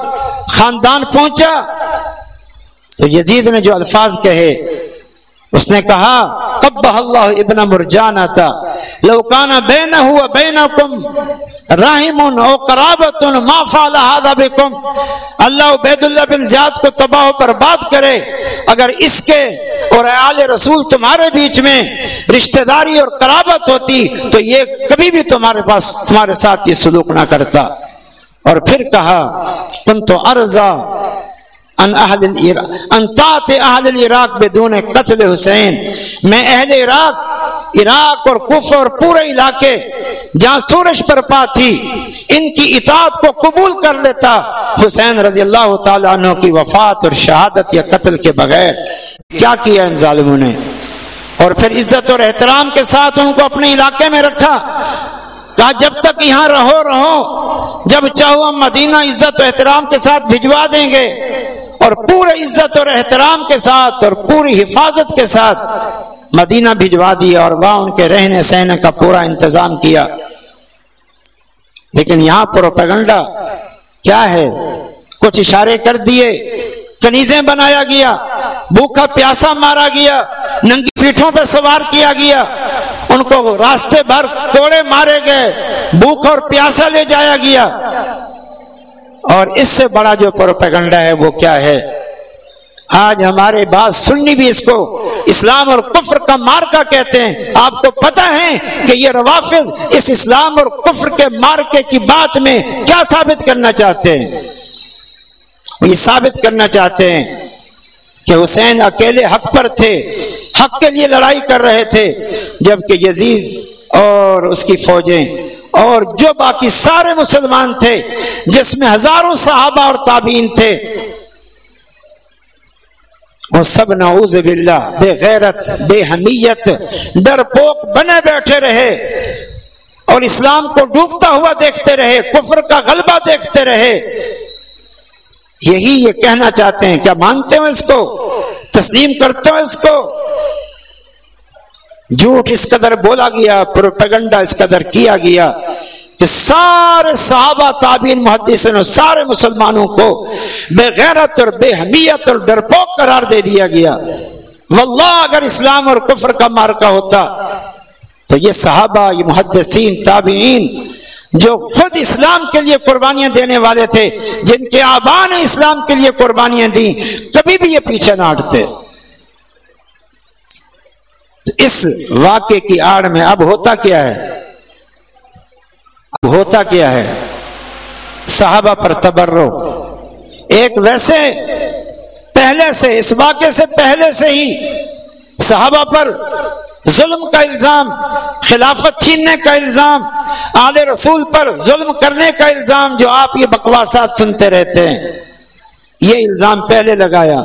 A: خاندان پہنچا تو یزید نے جو الفاظ کہے، اس نے کہا کب اللہ ابن مرجانا تھا لوکانا بین ہوا بین کم راہم او کرابت مافا بکم اللہ عبید اللہ بن زیاد کو تباہ پر بات کرے، اگر اس کے اور آل رسول تمہارے بیچ میں رشتہ داری اور کرابت ہوتی، تو یہ کبھی بھی تمہارے پاس، تمہارے ساتھ یہ سلوک نہ کرتا۔ اور پھر کہا تم تو ارزا ان اہل انطاط اہل العراق بدون قتل حسین۔ میں اہل عراق عراق اور کف اور پورے علاقے جہاں سورج پر پا تھی، ان کی اطاعت کو قبول کر لیتا۔ حسین رضی اللہ تعالیٰ عنہ کی وفات اور شہادت یا قتل کے بغیر کیا کیا ان ظالموں نے؟ اور پھر عزت اور احترام کے ساتھ ان کو اپنے علاقے میں رکھا۔ کہا، جب تک یہاں رہو رہو۔ جب چاہو ہم مدینہ عزت و احترام کے ساتھ بھجوا دیں گے۔ اور پورے عزت اور احترام کے ساتھ اور پوری حفاظت کے ساتھ مدینہ بھجوا دیا اور وہاں ان کے رہنے سہنے کا پورا انتظام کیا۔ لیکن یہاں پروپیگنڈا کیا ہے؟ کچھ اشارے کر دیے، کنیزیں بنایا گیا، بھوکا پیاسا مارا گیا، ننگی پیٹھوں پہ سوار کیا گیا، ان کو راستے بھر کوڑے مارے گئے، بھوک اور پیاسا لے جایا گیا۔ اور اس سے بڑا جو پروپیگنڈا ہے وہ کیا ہے؟ آج ہمارے بات سننی بھی اس کو اسلام اور کفر کا مارکا کہتے ہیں۔ آپ کو پتا ہے کہ یہ روافظ اس اسلام اور کفر کے مارکے کی بات میں کیا ثابت کرنا چاہتے ہیں؟ یہ ثابت کرنا چاہتے ہیں کہ حسین اکیلے حق پر تھے، حق کے لیے لڑائی کر رہے تھے، جبکہ یزید اور اس کی فوجیں اور جو باقی سارے مسلمان تھے، جس میں ہزاروں صحابہ اور تابعین تھے، وہ سب نعوذ باللہ، بے غیرت، بے حمیت، ڈر پوک بنے بیٹھے رہے، اور اسلام کو ڈوبتا ہوا دیکھتے رہے، کفر کا غلبہ دیکھتے رہے۔ یہی یہ کہنا چاہتے ہیں، کیا مانتے ہو اس کو؟ تسلیم کرتے ہو اس کو؟ جھوٹ اس قدر بولا گیا، پروپیگنڈا اس قدر کیا گیا کہ سارے صحابہ تابین محدث سارے مسلمانوں کو بے غیرت اور بے حمیت اور ڈرپوک قرار دے دیا گیا۔ واللہ، اگر اسلام اور کفر کا مارکا ہوتا تو یہ صحابہ، یہ محدثین، تابعین جو خود اسلام کے لیے قربانیاں دینے والے تھے، جن کے آبا نے اسلام کے لیے قربانیاں دی کبھی بھی یہ پیچھے نہ ہٹتے۔ تو اس واقعے کی آڑ میں اب ہوتا کیا ہے؟ اب ہوتا کیا ہے؟ صحابہ پر تبرو ایک ویسے پہلے سے، اس واقعے سے پہلے سے ہی صحابہ پر ظلم کا الزام، خلافت چھیننے کا الزام، آل رسول پر ظلم کرنے کا الزام جو آپ یہ بکواسات سنتے رہتے ہیں، یہ الزام پہلے لگایا۔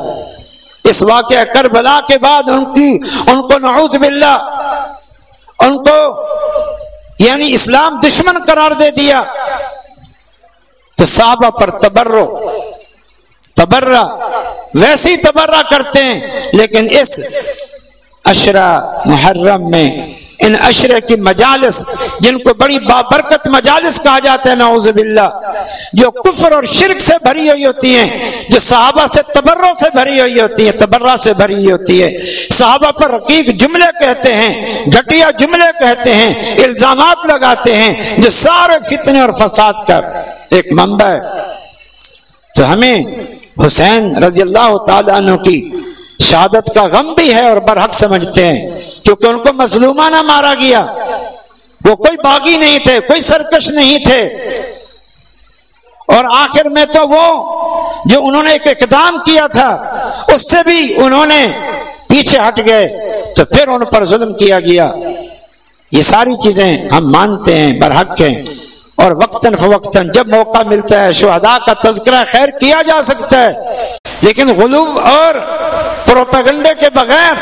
A: اس واقعہ کربلا کے بعد ان کی ان کو نعوذ باللہ، ان کو یعنی اسلام دشمن قرار دے دیا۔ تو صحابہ پر تبرو تبرہ ہی تبرہ کرتے ہیں، لیکن اس اشرا محرم میں ان اشرے کی مجالس جن کو بڑی بابرکت مجالس کہا جاتا ہے، نعوذ باللہ، جو کفر اور شرک سے بھری ہوئی ہوتی ہیں، جو صحابہ سے تبروں سے بھری ہوئی ہوتی ہے تبرہ سے بھری ہوئی ہوتی ہے صحابہ پر رقیق جملے کہتے ہیں، گھٹیا جملے کہتے ہیں، الزامات لگاتے ہیں، جو سارے فتنے اور فساد کا ایک منبع ہے۔ تو ہمیں حسین رضی اللہ تعالیٰ عنہ کی شہادت کا غم بھی ہے اور برحق سمجھتے ہیں۔ کیونکہ ان کو مظلومانہ مارا گیا۔ وہ کوئی باغی نہیں تھے، کوئی سرکش نہیں تھے۔ اور آخر میں تو وہ جو انہوں نے ایک اقدام کیا تھا، اس سے بھی انہوں نے پیچھے ہٹ گئے۔ تو پھر ان پر ظلم کیا گیا۔ یہ ساری چیزیں ہم مانتے ہیں، برحق ہیں۔ اور وقتاً فوقتاً جب موقع ملتا ہے، شہداء کا تذکرہ خیر کیا جا سکتا ہے۔ لیکن غلوب اور پروپیگنڈے کے بغیر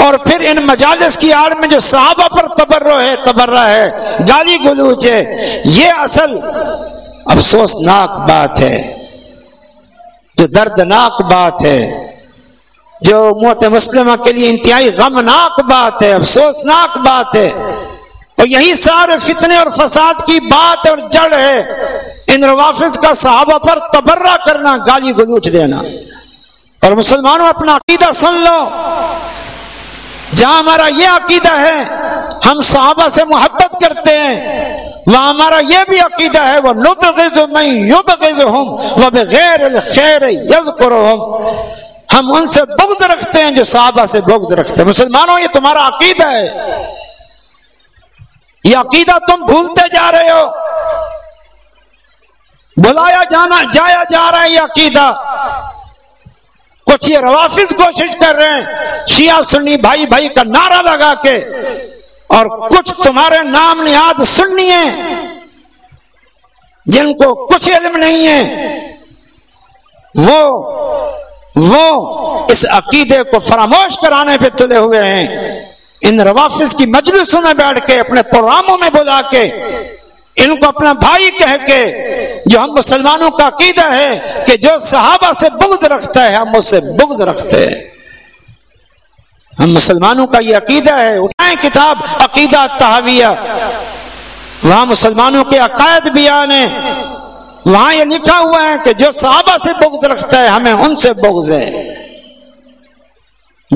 A: اور پھر ان مجالس کی آڑ میں جو صحابہ پر تبرو ہے تبرہ ہے گالی گلوچ ہے، یہ اصل افسوسناک بات ہے، جو دردناک بات ہے، جو موت مسلمہ کے لیے انتہائی غمناک بات ہے، افسوسناک بات ہے۔ اور یہی سارے فتنے اور فساد کی بات اور جڑ ہے، ان روافظ کا صحابہ پر تبرہ کرنا، گالی گلوچ دینا۔ اور مسلمانوں، اپنا عقیدہ سن لو۔ جہاں ہمارا یہ عقیدہ ہے، ہم صحابہ سے محبت کرتے ہیں۔ وہاں ہمارا یہ بھی عقیدہ ہے وہ نب غز میں یوب غز ہوں وہ بغیر خیر یز ہم ان سے بغض رکھتے ہیں جو صحابہ سے بغض رکھتے ہیں۔ مسلمانوں، یہ تمہارا عقیدہ ہے۔ یہ عقیدہ تم بھولتے جا رہے ہو۔ بلایا جانا، جایا جا رہا ہے یہ عقیدہ۔ کچھ یہ روافظ کوشش کر رہے ہیں۔ شیعہ سنی بھائی بھائی کا نعرہ لگا کے اور کچھ تمہارے نام نیاد سننی ہے جن کو کچھ علم نہیں ہے۔ وہ وہ اس عقیدے کو فراموش کرانے پہ تلے ہوئے ہیں۔ ان روافظ کی مجلسوں میں بیٹھ کے، اپنے پروگراموں میں بلا کے ان کو اپنا بھائی کہہ کے جو ہم مسلمانوں کا عقیدہ ہے کہ جو صحابہ سے بغض رکھتا ہے، ہم اس سے بغض رکھتے ہیں۔ ہم مسلمانوں کا یہ عقیدہ ہے۔ اٹھائیں کتاب عقیدہ تحویہ وہاں مسلمانوں کے عقائد بیان ہیں۔ وہاں یہ لکھا ہوا ہے کہ جو صحابہ سے بغض رکھتا ہے، ہمیں ان سے بغض ہے۔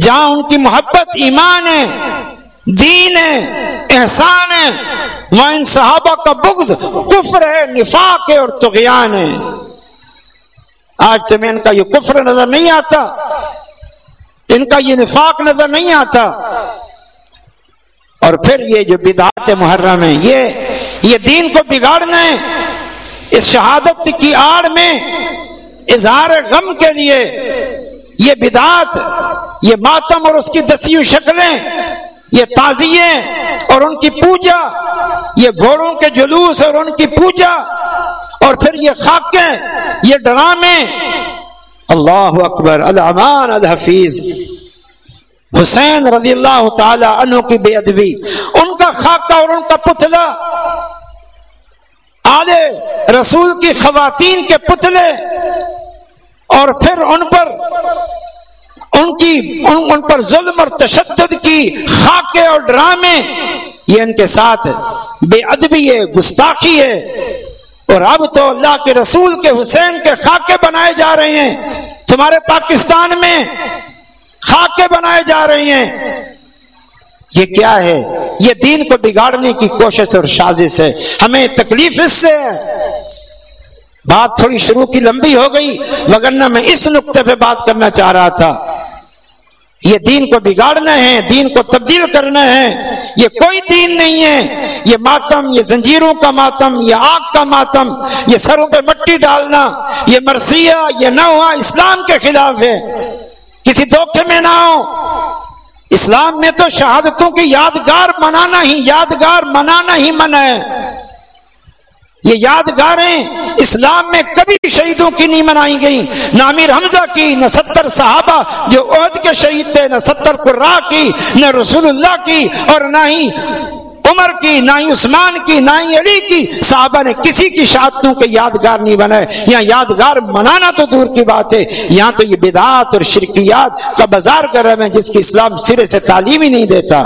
A: جہاں ان کی محبت، ایمان ہے دین ہے، احسان ہے، وہاں ان صحابہ کا بغض، کفر ہے، نفاق ہے اور تغیان ہے۔ آج تمہیں ان کا یہ کفر نظر نہیں آتا، ان کا یہ نفاق نظر نہیں آتا۔ اور پھر یہ جو بدعات محرم ہے یہ یہ دین کو بگاڑنا ہے۔ اس شہادت کی آڑ میں، اظہار غم کے لیے یہ بدعات، یہ ماتم اور اس کی دسی شکلیں یہ تازیے اور ان کی پوجا، یہ گھوڑوں کے جلوس اور ان کی پوجا، اور پھر یہ خاکیں، یہ ڈرامے۔ اللہ اکبر المان الحفیظ۔ حسین رضی اللہ تعالی عنہ کی بے ادبی۔ ان کا خاکہ اور ان کا پتلا۔ آلے رسول کی خواتین کے پتلے۔ اور پھر ان پر ان کی ان, ان پر ظلم اور تشدد کی خاکے اور ڈرامے یہ ان کے ساتھ بے ادبی ہے گستاخی ہے۔ اور اب تو اللہ کے رسول کے حسین کے خاکے بنائے جا رہے ہیں۔ تمہارے پاکستان میں خاکے بنائے جا رہے ہیں۔ یہ کیا ہے؟ یہ دین کو بگاڑنے کی کوشش اور سازش ہے۔ ہمیں تکلیف اس سے ہے۔ بات تھوڑی شروع کی لمبی ہو گئی وگرنہ میں اس نقطے پہ بات کرنا چاہ رہا تھا۔ یہ دین کو بگاڑنا ہے، دین کو تبدیل کرنا ہے۔ یہ کوئی دین نہیں ہے۔ یہ ماتم، یہ زنجیروں کا ماتم، یہ آگ کا ماتم، یہ سروں پہ مٹی ڈالنا، یہ مرثیہ یہ نہ ہوا اسلام کے خلاف ہے۔ کسی دھوکے میں نہ ہو اسلام میں تو شہادتوں کی یادگار منانا ہی، یادگار منانا ہی منع ہے۔ یہ یادگاریں اسلام میں کبھی شہیدوں کی نہیں منائی گئی نہ امیر حمزہ کی، نہ ستر صحابہ جو عہد کے شہید تھے، نہ ستر قرا کی، نہ رسول اللہ کی اور نہ ہی عمر کی، نہ ہی عثمان کی، نہ ہی علی کی۔ صحابہ نے کسی کی شہادتوں کے یادگار نہیں بنائے۔ یہاں یادگار منانا تو دور کی بات ہے۔ یہاں تو یہ بدعات اور شرکیات کا بازار کر رہے ہیں جس کی اسلام سرے سے تعلیم ہی نہیں دیتا۔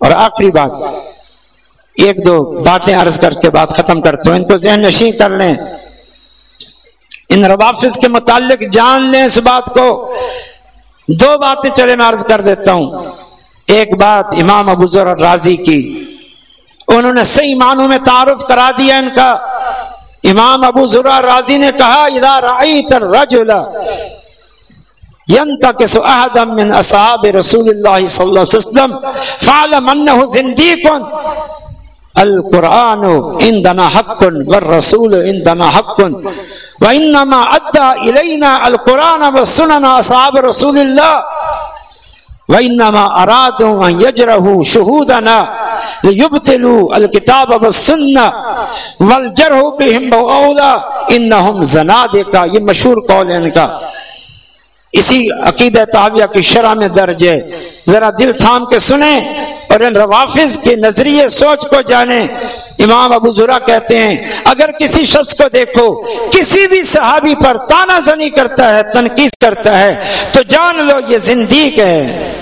A: اور آخری بات ایک دو باتیں عرض کر کے بات ختم کرتے ہوں ان کو ذہن نشیں کر لیں۔ ان روافظ کے متعلق جان لیں اس بات کو۔ دو باتیں چلے میں عرض کر دیتا ہوں۔ ایک بات امام ابو ذر راضی کی۔ انہوں نے صحیح معنوں میں تعارف کرا دیا ان کا۔ امام ابو ذرا راضی نے کہا، اذا رأیت الرجل ينتقص احدا من اصحاب رسول الله صلى الله عليه وسلم، فعلم انه زنديق القرآن عندنا حق، والرسول عندنا حق. وإنما أدى إلينا القرآن والسنن أصحاب رسول الله. وإنما أرادوا أن يجرهوا شهودنا ليبتلوا الكتاب والسنة والجره بهم وأولا إنهم زنادقا یہ مشہور قول ہے ان کا. اسی عقیدہ تعویہ کی شرح میں درج ہے. ذرا دل تھام کے سنیں. اور ان روافظ کے نظریے سوچ کو جانے، امام ابو ذرا کہتے ہیں، اگر کسی شخص کو دیکھو، کسی بھی صحابی پر تانا زنی کرتا ہے، تنقید کرتا ہے، تو جان لو یہ زندگی ہے۔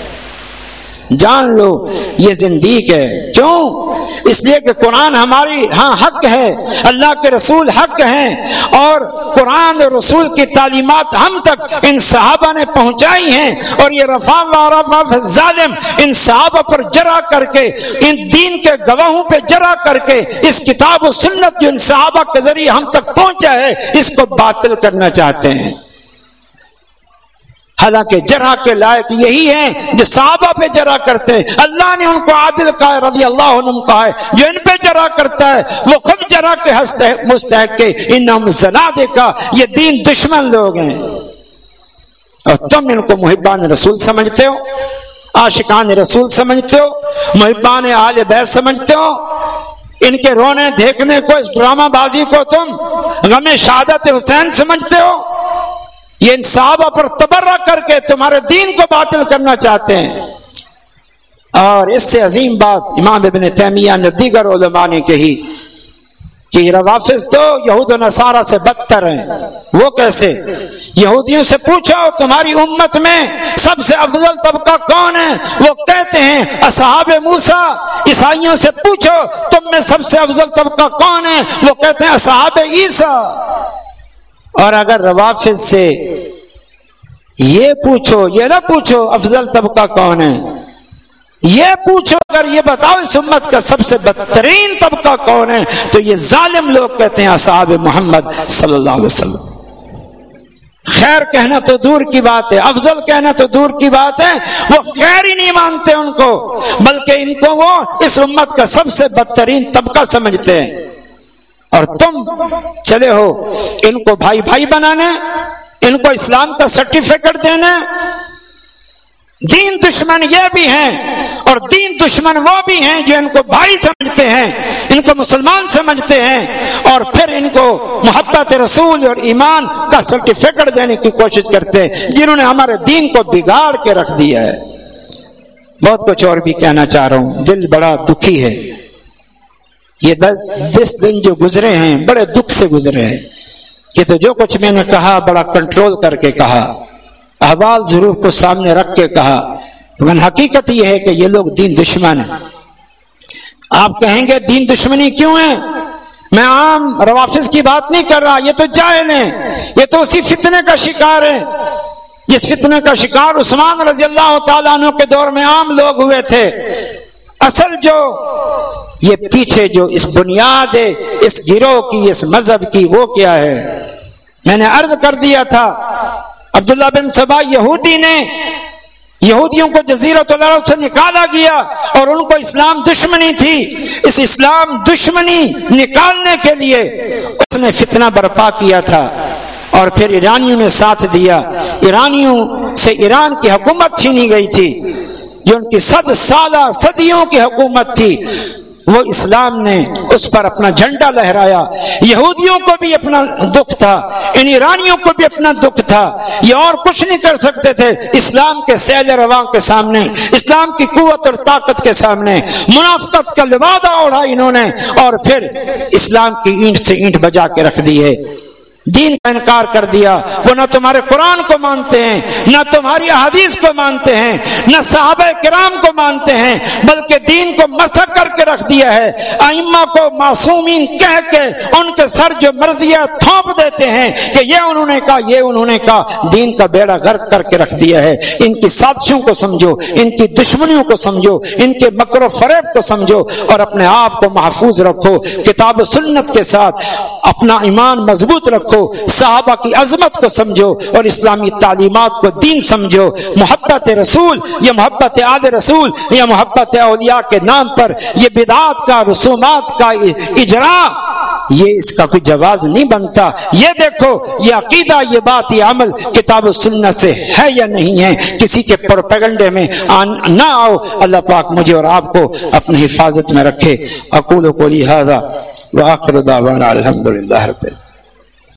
A: جان لو، یہ زندگی ہے۔ کیوں؟ اس لیے کہ قرآن ہماری ہاں حق ہے۔ اللہ کے رسول حق ہیں۔ اور قرآن اور رسول کی تعلیمات ہم تک ان صحابہ نے پہنچائی ہیں۔ اور یہ رفا ظالم ان صحابہ پر جرا کر کے، ان دین کے گواہوں پہ جرا کر کے، اس کتاب و سنت جو ان صحابہ کے ذریعے ہم تک پہنچا ہے، اس کو باطل کرنا چاہتے ہیں۔ حالانکہ جرا کے لائق یہی ہیں جو صحابہ پہ جرا کرتے ہیں۔ اللہ نے ان کو عادل کہا ہے، رضی اللہ عنہ کہا ہے۔ جو ان پہ جرا کرتا ہے۔ وہ خود جرا طرح کے مستحق کے ان زنادے کا، یہ دین دشمن لوگ ہیں۔ اور تم ان کو محبان رسول سمجھتے ہو، عاشقان رسول سمجھتے ہو، محبان آل بیت سمجھتے ہو۔ ان کے رونے، دیکھنے کو، اس ڈرامہ بازی کو تم غم شہادت حسین سمجھتے ہو۔ یہ ان صحابہ پر تبرہ کر کے تمہارے دین کو باطل کرنا چاہتے ہیں۔ اور اس سے عظیم بات امام ابن تیمیہ نے دیگر علماء نے کہی کہ روافظ تو یہود و نصارہ سے بدتر ہیں۔ وہ کیسے؟ یہودیوں سے پوچھو تمہاری امت میں سب سے افضل طبقہ کون ہے؟ وہ کہتے ہیں، اصحاب موسا عیسائیوں سے پوچھو تم میں سب سے افضل طبقہ کون ہے؟ وہ کہتے ہیں، اصحاب عیسیٰ۔ اور اگر روافظ سے یہ پوچھو، یہ نہ پوچھو افضل طبقہ کون ہے۔ یہ پوچھو، اگر یہ بتاؤ اس امت کا سب سے بدترین طبقہ کون ہے، تو یہ ظالم لوگ کہتے ہیں اصحاب محمد صلی اللہ علیہ وسلم۔ خیر کہنا تو دور کی بات ہے، افضل کہنا تو دور کی بات ہے، وہ خیر ہی نہیں مانتے ان کو، بلکہ ان کو وہ اس امت کا سب سے بدترین طبقہ سمجھتے ہیں۔ اور تم چلے ہو۔ ان کو بھائی بھائی بنانے ان کو اسلام کا سرٹیفکیٹ دینا۔ دین دشمن یہ بھی ہیں اور دین دشمن وہ بھی ہیں جو ان کو بھائی سمجھتے ہیں، ان کو مسلمان سمجھتے ہیں اور پھر ان کو محبت رسول اور ایمان کا سرٹیفکیٹ دینے کی کوشش کرتے ہیں، جنہوں نے ہمارے دین کو بگاڑ کے رکھ دیا ہے۔ بہت کچھ اور بھی کہنا چاہ رہا ہوں۔ دل بڑا دکھی ہے۔ یہ دس دن جو گزرے ہیں، بڑے دکھ سے گزرے ہیں۔ یہ تو جو کچھ میں نے کہا، بڑا کنٹرول کر کے کہا۔ احوال ضرور کو سامنے رکھ کے کہا۔ لیکن حقیقت یہ ہے کہ یہ لوگ دین دشمن ہیں۔ آپ کہیں گے، دین دشمنی کیوں ہے؟ میں عام روافظ کی بات نہیں کر رہا، یہ تو جائل ہیں۔ یہ تو اسی فتنے کا شکار ہے جس فتنے کا شکار عثمان رضی اللہ تعالیٰ عنہ کے دور میں عام لوگ ہوئے تھے۔ اصل جو یہ پیچھے جو اس بنیاد ہے، اس گروہ کی، اس مذہب کی، وہ کیا ہے؟ میں نے عرض کر دیا تھا، عبداللہ بن سبا یہودی نے یہودیوں کو جزیرت العرب سے نکالا گیا اور ان کو اسلام دشمنی تھی۔ اس اسلام دشمنی نکالنے کے لیے اس نے فتنہ برپا کیا تھا اور پھر ایرانیوں نے ساتھ دیا۔ ایرانیوں سے ایران کی حکومت چھینی گئی تھی۔ جو ان کی صد سالہ صدیوں کی حکومت تھی، وہ اسلام نے اس پر اپنا جھنڈا لہرایا۔ یہودیوں کو بھی اپنا دکھ تھا، ان ایرانیوں کو بھی اپنا دکھ تھا۔ یہ اور کچھ نہیں کر سکتے تھے، اسلام کے سیل رواں کے سامنے، اسلام کی قوت اور طاقت کے سامنے۔ منافقت کا لبادہ اڑا انہوں نے اور پھر اسلام کی اینٹ سے اینٹ بجا کے رکھ دی ہے دین کا انکار کر دیا۔ وہ نہ تمہارے قرآن کو مانتے ہیں، نہ تمہاری حدیث کو مانتے ہیں، نہ صحابہ کرام کو مانتے ہیں، بلکہ دین کو مسق کر کے رکھ دیا ہے۔ ائمہ کو معصومین کہہ کے ان کے سر جو مرضیاں تھوپ دیتے ہیں کہ یہ انہوں نے کہا، یہ انہوں نے کہا۔ دین کا بیڑا غرق کر کے رکھ دیا ہے۔ ان کی سازشوں کو سمجھو، ان کی دشمنیوں کو سمجھو، ان کے مکر و فریب کو سمجھو اور اپنے آپ کو محفوظ رکھو۔ کتاب و سنت کے ساتھ اپنا ایمان مضبوط رکھو۔ رکھو صحابہ کی عظمت کو سمجھو اور اسلامی تعلیمات کو دین سمجھو۔ محبت رسول، یہ محبت آد رسول یا محبت اولیاء کے نام پر یہ بدعات کا، رسومات کا اجرا۔ یہ اس کا کوئی جواز نہیں بنتا۔ یہ دیکھو، یہ عقیدہ، یہ بات، یہ عمل کتاب و سنت سے ہے یا نہیں ہے؟ کسی کے پروپیگنڈے میں آن نہ آؤ۔ اللہ پاک مجھے اور آپ کو اپنی حفاظت میں رکھے۔ اقول و کو لہٰذا وآخر دعوانا الحمدللہ رب العالمین۔